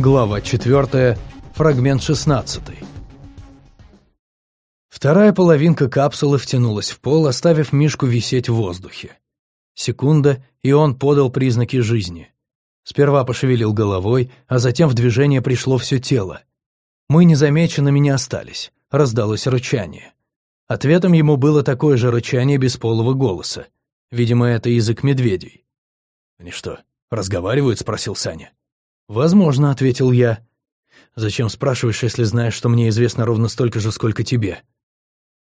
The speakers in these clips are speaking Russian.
Глава 4, фрагмент 16. Вторая половинка капсулы втянулась в пол, оставив Мишку висеть в воздухе. Секунда, и он подал признаки жизни. Сперва пошевелил головой, а затем в движение пришло все тело. Мы незамеченными не остались, раздалось рычание. Ответом ему было такое же рычание бесполого голоса. Видимо, это язык медведей. «Они что, разговаривают?» — спросил Саня. «Возможно», — ответил я. «Зачем спрашиваешь, если знаешь, что мне известно ровно столько же, сколько тебе?»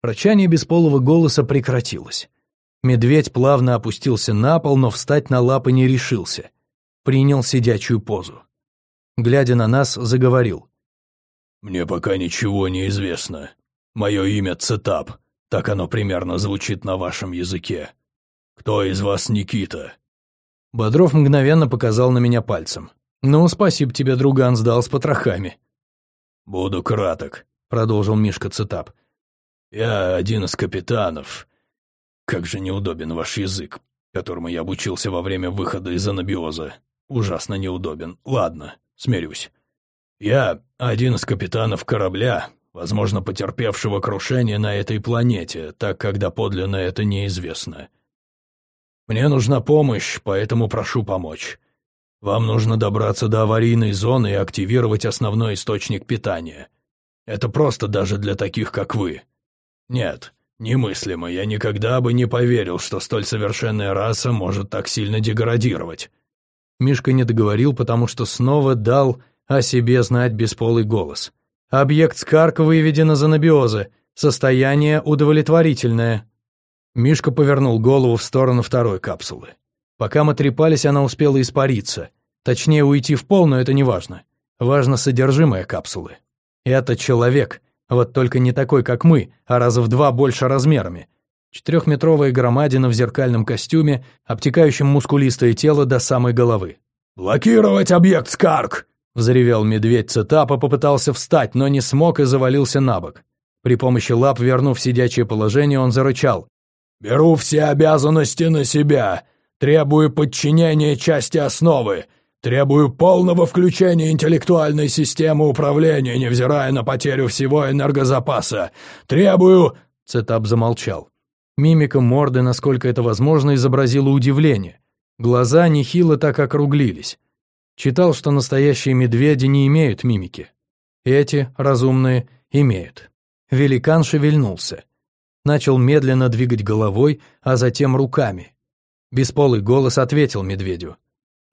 Рычание бесполого голоса прекратилось. Медведь плавно опустился на пол, но встать на лапы не решился. Принял сидячую позу. Глядя на нас, заговорил. «Мне пока ничего не известно. Мое имя Цетап. Так оно примерно звучит на вашем языке. Кто из вас Никита?» Бодров мгновенно показал на меня пальцем. «Ну, спасибо тебе, друган, сдал с потрохами». «Буду краток», — продолжил Мишка Цитап. «Я один из капитанов. Как же неудобен ваш язык, которому я обучился во время выхода из анабиоза. Ужасно неудобен. Ладно, смирюсь. Я один из капитанов корабля, возможно, потерпевшего крушение на этой планете, так как доподлинно это неизвестно. Мне нужна помощь, поэтому прошу помочь. Вам нужно добраться до аварийной зоны и активировать основной источник питания. Это просто даже для таких, как вы. Нет, немыслимо, я никогда бы не поверил, что столь совершенная раса может так сильно деградировать». Мишка не договорил, потому что снова дал о себе знать бесполый голос. «Объект Скарк выведен из анабиоза. Состояние удовлетворительное». Мишка повернул голову в сторону второй капсулы. Пока мы трепались, она успела испариться. Точнее, уйти в пол, но это не важно. Важно содержимое капсулы. Это человек, вот только не такой, как мы, а раза в два больше размерами. Четырехметровая громадина в зеркальном костюме, обтекающем мускулистое тело до самой головы. «Блокировать объект Скарк!» — взревел медведь Цитапа, попытался встать, но не смог и завалился на бок. При помощи лап, вернув сидячее положение, он зарычал. «Беру все обязанности на себя. Требую подчинения части основы. Требую полного включения интеллектуальной системы управления, невзирая на потерю всего энергозапаса. Требую...» Цетап замолчал. Мимика морды, насколько это возможно, изобразила удивление. Глаза нехило так округлились. Читал, что настоящие медведи не имеют мимики. Эти, разумные, имеют. Великан шевельнулся. Начал медленно двигать головой, а затем руками. Бесполый голос ответил медведю.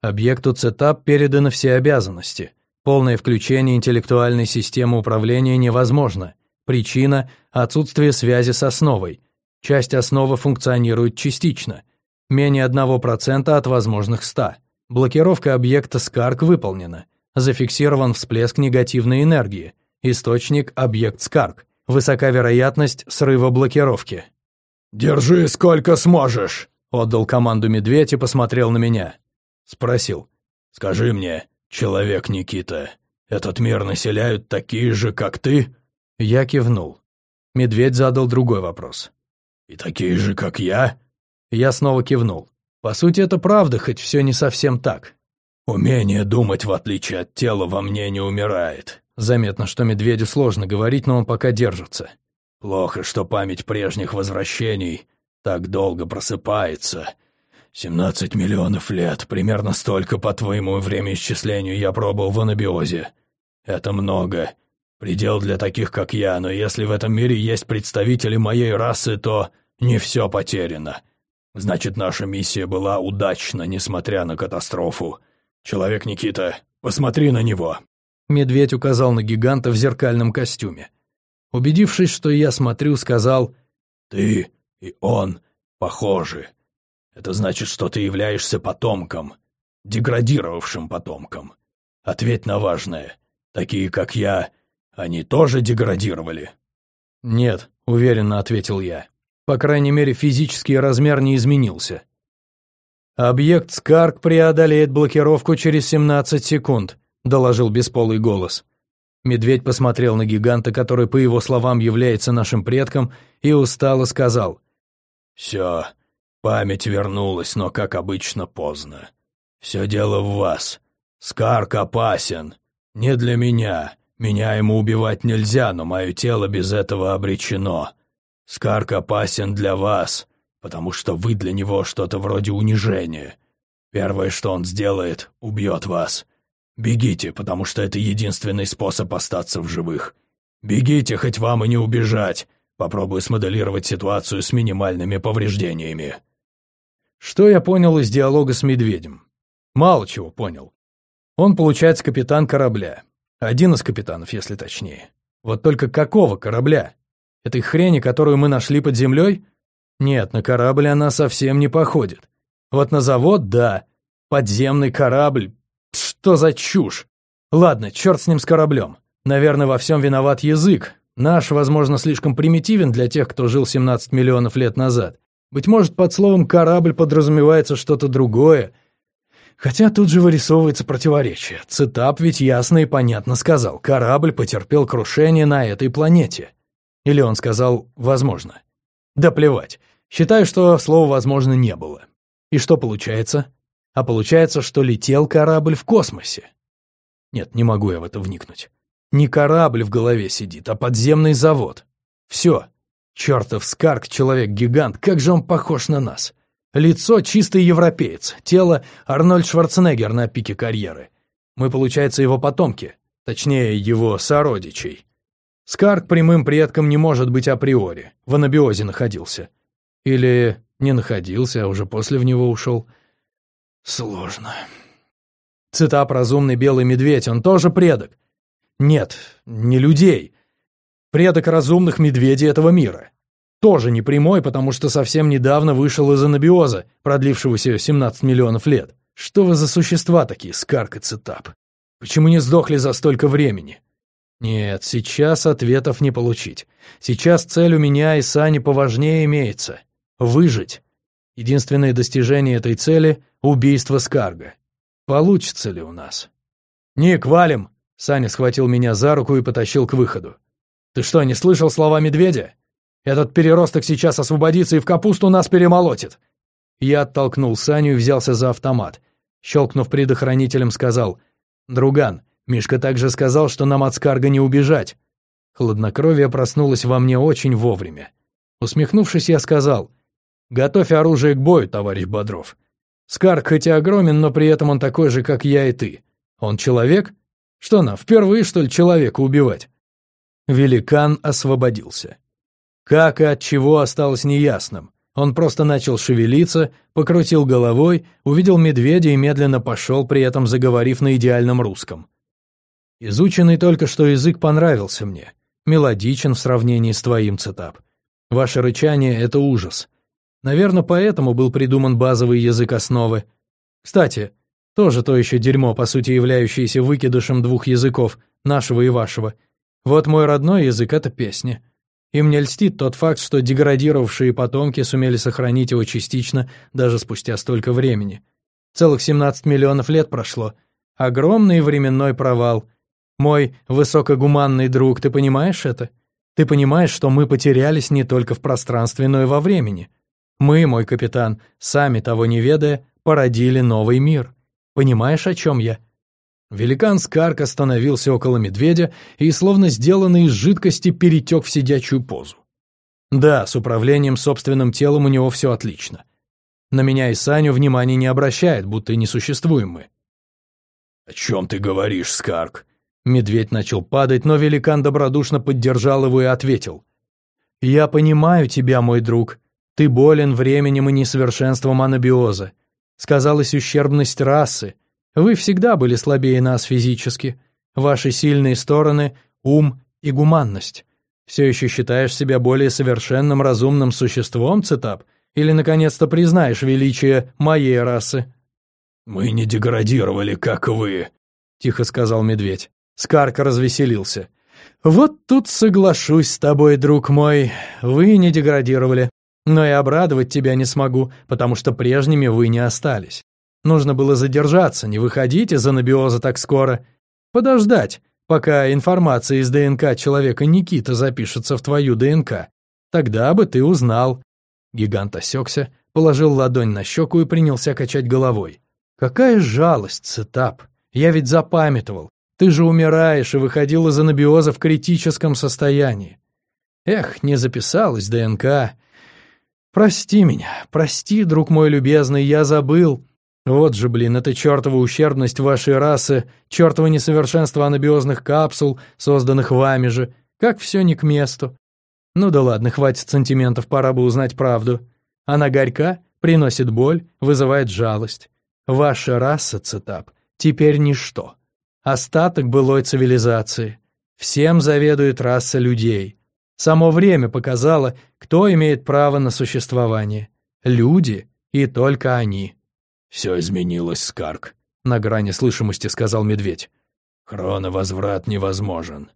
Объекту ЦЕТАП переданы все обязанности. Полное включение интеллектуальной системы управления невозможно. Причина – отсутствие связи с основой. Часть основы функционирует частично. Менее 1% от возможных 100. Блокировка объекта СКАРК выполнена. Зафиксирован всплеск негативной энергии. Источник – объект СКАРК. Высока вероятность срыва блокировки. «Держи сколько сможешь!» Отдал команду медведь и посмотрел на меня. Спросил. «Скажи мне, человек Никита, этот мир населяют такие же, как ты?» Я кивнул. Медведь задал другой вопрос. «И такие же, как я?» Я снова кивнул. По сути, это правда, хоть все не совсем так. «Умение думать, в отличие от тела, во мне не умирает». Заметно, что медведю сложно говорить, но он пока держится. «Плохо, что память прежних возвращений так долго просыпается. Семнадцать миллионов лет, примерно столько по твоему времяисчислению я пробыл в анабиозе. Это много. Предел для таких, как я, но если в этом мире есть представители моей расы, то не все потеряно. Значит, наша миссия была удачна, несмотря на катастрофу. Человек Никита, посмотри на него». Медведь указал на гиганта в зеркальном костюме. Убедившись, что я смотрю, сказал «Ты и он похожи. Это значит, что ты являешься потомком, деградировавшим потомком. Ответь на важное. Такие, как я, они тоже деградировали?» «Нет», — уверенно ответил я. «По крайней мере, физический размер не изменился». «Объект Скарк преодолеет блокировку через 17 секунд», — доложил бесполый голос. Медведь посмотрел на гиганта, который, по его словам, является нашим предком, и устало сказал. «Все, память вернулась, но, как обычно, поздно. Все дело в вас. Скарк опасен. «Не для меня. Меня ему убивать нельзя, но мое тело без этого обречено. Скарк опасен для вас, потому что вы для него что-то вроде унижения. Первое, что он сделает, убьет вас. Бегите, потому что это единственный способ остаться в живых. Бегите, хоть вам и не убежать. Попробую смоделировать ситуацию с минимальными повреждениями». Что я понял из диалога с медведем? Мало чего понял. Он, получается, капитан корабля. Один из капитанов, если точнее. Вот только какого корабля? Этой хрени, которую мы нашли под землей? Нет, на корабль она совсем не походит. Вот на завод — да. Подземный корабль. Что за чушь? Ладно, черт с ним с кораблем. Наверное, во всем виноват язык. Наш, возможно, слишком примитивен для тех, кто жил 17 миллионов лет назад. Быть может, под словом «корабль» подразумевается что-то другое — Хотя тут же вырисовывается противоречие. Цитап ведь ясно и понятно сказал, корабль потерпел крушение на этой планете. Или он сказал «возможно». Да плевать. Считаю, что слова «возможно» не было. И что получается? А получается, что летел корабль в космосе. Нет, не могу я в это вникнуть. Не корабль в голове сидит, а подземный завод. Все. Чертов Скарк, человек-гигант, как же он похож на нас. Лицо чистый европеец, тело Арнольд Шварценеггер на пике карьеры. Мы, получается, его потомки, точнее, его сородичей. Скарк прямым предком не может быть априори, в анабиозе находился. Или не находился, а уже после в него ушел. Сложно. Цитап «Разумный белый медведь», он тоже предок. Нет, не людей. Предок разумных медведей этого мира. Тоже не прямой, потому что совсем недавно вышел из анабиоза, продлившегося 17 миллионов лет. Что вы за существа такие, Скарк и Цитап? Почему не сдохли за столько времени? Нет, сейчас ответов не получить. Сейчас цель у меня и Сани поважнее имеется. Выжить. Единственное достижение этой цели — убийство Скарга. Получится ли у нас? «Ник, валим!» Саня схватил меня за руку и потащил к выходу. «Ты что, не слышал слова медведя? Этот переросток сейчас освободится и в капусту нас перемолотит!» Я оттолкнул Саню и взялся за автомат. Щелкнув предохранителем, сказал, «Друган, Мишка также сказал, что нам от Скарга не убежать». Хладнокровие проснулось во мне очень вовремя. Усмехнувшись, я сказал, «Готовь оружие к бою, товарищ Бодров. Скарг хоть и огромен, но при этом он такой же, как я и ты. Он человек? Что нам, впервые, что ли, человека убивать?» Великан освободился. Как и от чего осталось неясным. Он просто начал шевелиться, покрутил головой, увидел медведя и медленно пошел, при этом заговорив на идеальном русском. Изученный только что язык понравился мне. Мелодичен в сравнении с твоим цитап. Ваше рычание — это ужас. Наверное, поэтому был придуман базовый язык основы. Кстати, тоже то еще дерьмо, по сути являющееся выкидышем двух языков, нашего и вашего. Вот мой родной язык — это песня. И мне льстит тот факт, что деградировавшие потомки сумели сохранить его частично даже спустя столько времени. Целых 17 миллионов лет прошло. Огромный временной провал. Мой высокогуманный друг, ты понимаешь это? Ты понимаешь, что мы потерялись не только в пространстве, но и во времени. Мы, мой капитан, сами того не ведая, породили новый мир. Понимаешь, о чем я? Великан Скарк остановился около медведя и, словно сделанный из жидкости, перетек в сидячую позу. Да, с управлением собственным телом у него все отлично. На меня и Саню внимания не обращает, будто и не существуем мы. «О чем ты говоришь, Скарк?» Медведь начал падать, но великан добродушно поддержал его и ответил. «Я понимаю тебя, мой друг. Ты болен временем и несовершенством анабиоза. Сказалась ущербность расы, вы всегда были слабее нас физически. Ваши сильные стороны — ум и гуманность. Все еще считаешь себя более совершенным разумным существом, Цитап? Или, наконец-то, признаешь величие моей расы?» «Мы не деградировали, как вы», — тихо сказал медведь. Скарка развеселился. «Вот тут соглашусь с тобой, друг мой. Вы не деградировали. Но и обрадовать тебя не смогу, потому что прежними вы не остались. Нужно было задержаться, не выходить из анабиоза так скоро. Подождать, пока информация из ДНК человека Никита запишется в твою ДНК. Тогда бы ты узнал». Гигант осекся, положил ладонь на щеку и принялся качать головой. «Какая жалость, Цитап! Я ведь запамятовал. Ты же умираешь и выходил из анабиоза в критическом состоянии. Эх, не записалась ДНК. Прости меня, прости, друг мой любезный, я забыл. Вот же, блин, это чертова ущербность вашей расы, чертово несовершенство анабиозных капсул, созданных вами же. Как все не к месту. Ну да ладно, хватит сантиментов, пора бы узнать правду. Она горька, приносит боль, вызывает жалость. Ваша раса, Цитап, теперь ничто. Остаток былой цивилизации. Всем заведует раса людей. Само время показало, кто имеет право на существование. Люди и только они. «Все изменилось, Скарк», — на грани слышимости сказал медведь. «Хроновозврат невозможен.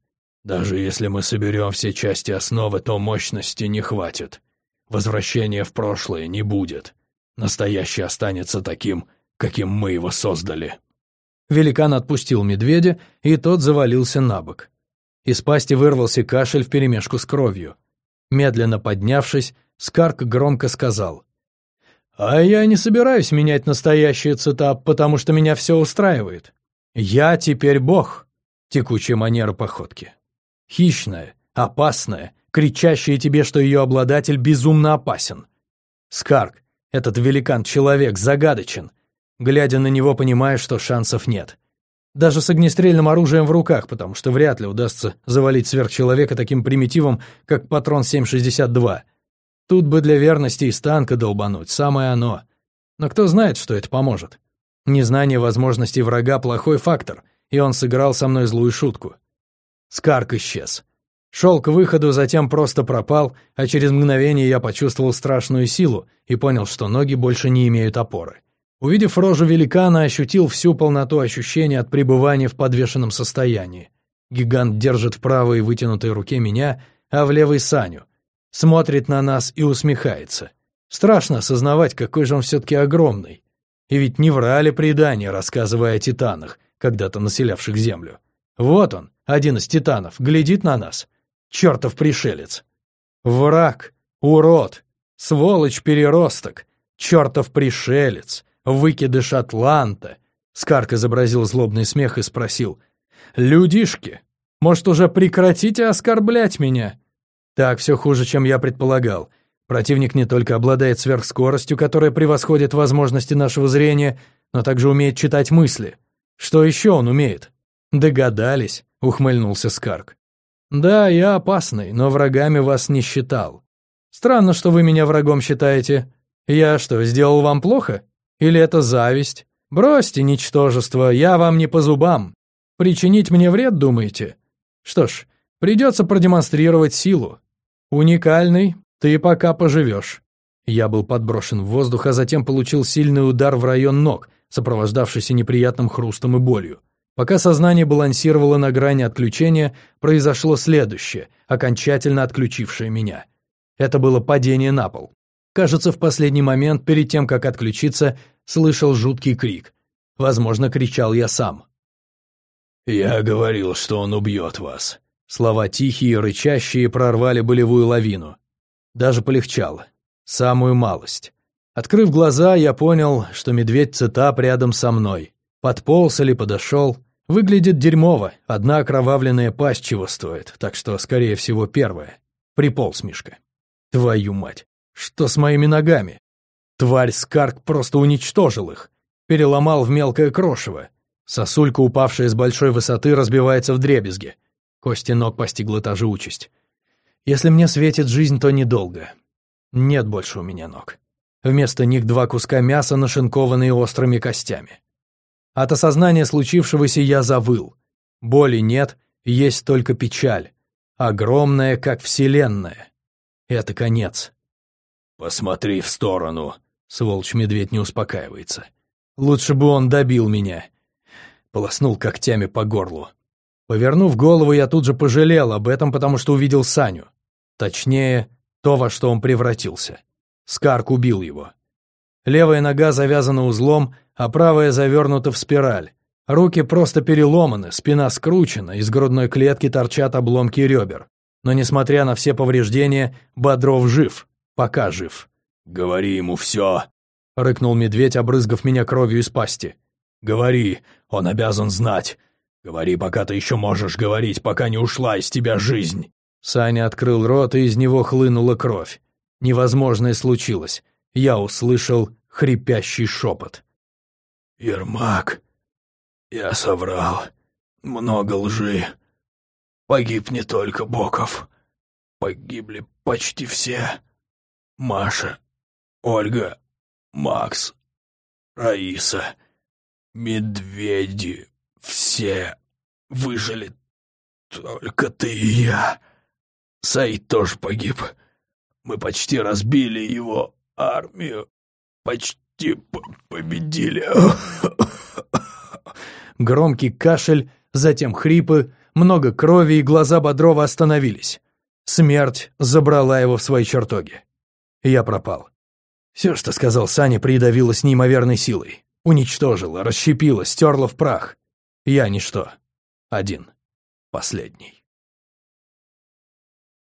Даже если мы соберем все части основы, то мощности не хватит. Возвращения в прошлое не будет. Настоящее останется таким, каким мы его создали». Великан отпустил медведя, и тот завалился на бок. Из пасти вырвался кашель вперемешку с кровью. Медленно поднявшись, Скарк громко сказал. «А я не собираюсь менять настоящий цитап, потому что меня все устраивает. Я теперь бог». Текучая манера походки. Хищная, опасная, кричащая тебе, что ее обладатель безумно опасен. Скарк, этот великан-человек, загадочен. Глядя на него, понимаешь, что шансов нет. Даже с огнестрельным оружием в руках, потому что вряд ли удастся завалить сверхчеловека таким примитивом, как патрон 7,62. Тут бы для верности из танка долбануть, самое оно. Но кто знает, что это поможет. Незнание возможностей врага – плохой фактор, и он сыграл со мной злую шутку. Скарк исчез. Шел к выходу, затем просто пропал, а через мгновение я почувствовал страшную силу и понял, что ноги больше не имеют опоры. Увидев рожу великана, ощутил всю полноту ощущения от пребывания в подвешенном состоянии. Гигант держит в правой вытянутой руке меня, а в левой Саню. Смотрит на нас и усмехается. Страшно осознавать, какой же он все-таки огромный. И ведь не врали предания, рассказывая о титанах, когда-то населявших Землю. Вот он, один из титанов, глядит на нас. Чертов пришелец. Враг, урод, сволочь-переросток, чертов пришелец, выкидыш Атланта. Скарк изобразил злобный смех и спросил. «Людишки, может, уже прекратите оскорблять меня?» Так, все хуже, чем я предполагал. Противник не только обладает сверхскоростью, которая превосходит возможности нашего зрения, но также умеет читать мысли. Что еще он умеет? «Догадались», — ухмыльнулся Скарк. «Да, я опасный, но врагами вас не считал. Странно, что вы меня врагом считаете. Я что, сделал вам плохо? Или это зависть? Бросьте, ничтожество, я вам не по зубам. Причинить мне вред, думаете? Что ж, придется продемонстрировать силу. Уникальный, ты пока поживешь». Я был подброшен в воздух, а затем получил сильный удар в район ног, сопровождавшийся неприятным хрустом и болью. Пока сознание балансировало на грани отключения, произошло следующее, окончательно отключившее меня. Это было падение на пол. Кажется, в последний момент, перед тем, как отключиться, слышал жуткий крик. Возможно, кричал я сам. «Я говорил, что он убьет вас». Слова тихие, рычащие прорвали болевую лавину. Даже полегчало. Самую малость. Открыв глаза, я понял, что медведь-цитап рядом со мной. Подполз или подошел — Выглядит дерьмово, одна окровавленная пасть чего стоит, так что, скорее всего, первая. Приполз Мишка. Твою мать, что с моими ногами? Тварь Скарк просто уничтожил их. Переломал в мелкое крошево. Сосулька, упавшая с большой высоты, разбивается в дребезги. Кости ног постигла та же участь. Если мне светит жизнь, то недолго. Нет больше у меня ног. Вместо них два куска мяса, нашинкованные острыми костями. От осознания случившегося я завыл. Боли нет, есть только печаль. Огромная, как вселенная. Это конец. «Посмотри в сторону», — сволочь-медведь не успокаивается. «Лучше бы он добил меня». Полоснул когтями по горлу. Повернув голову, я тут же пожалел об этом, потому что увидел Саню. Точнее, то, во что он превратился. Скарк убил его. Левая нога завязана узлом, а правая завернута в спираль. Руки просто переломаны, спина скручена, из грудной клетки торчат обломки ребер. Но, несмотря на все повреждения, Бодров жив. Пока жив. «Говори ему все!» — рыкнул медведь, обрызгав меня кровью из пасти. «Говори, он обязан знать. Говори, пока ты еще можешь говорить, пока не ушла из тебя жизнь!» Саня открыл рот, и из него хлынула кровь. Невозможное случилось. Я услышал хрипящий шепот. «Ермак, я соврал. Много лжи. Погиб не только Боков. Погибли почти все. Маша, Ольга, Макс, Раиса, медведи, все выжили. Только ты и я. Саид тоже погиб. Мы почти разбили его армию. Почти победили. Громкий кашель, затем хрипы, много крови, и глаза Бодрова остановились. Смерть забрала его в свои чертоги. Я пропал. Все, что сказал Саня, придавило с неимоверной силой. Уничтожило, расщепило, стерло в прах. Я ничто. Один. Последний.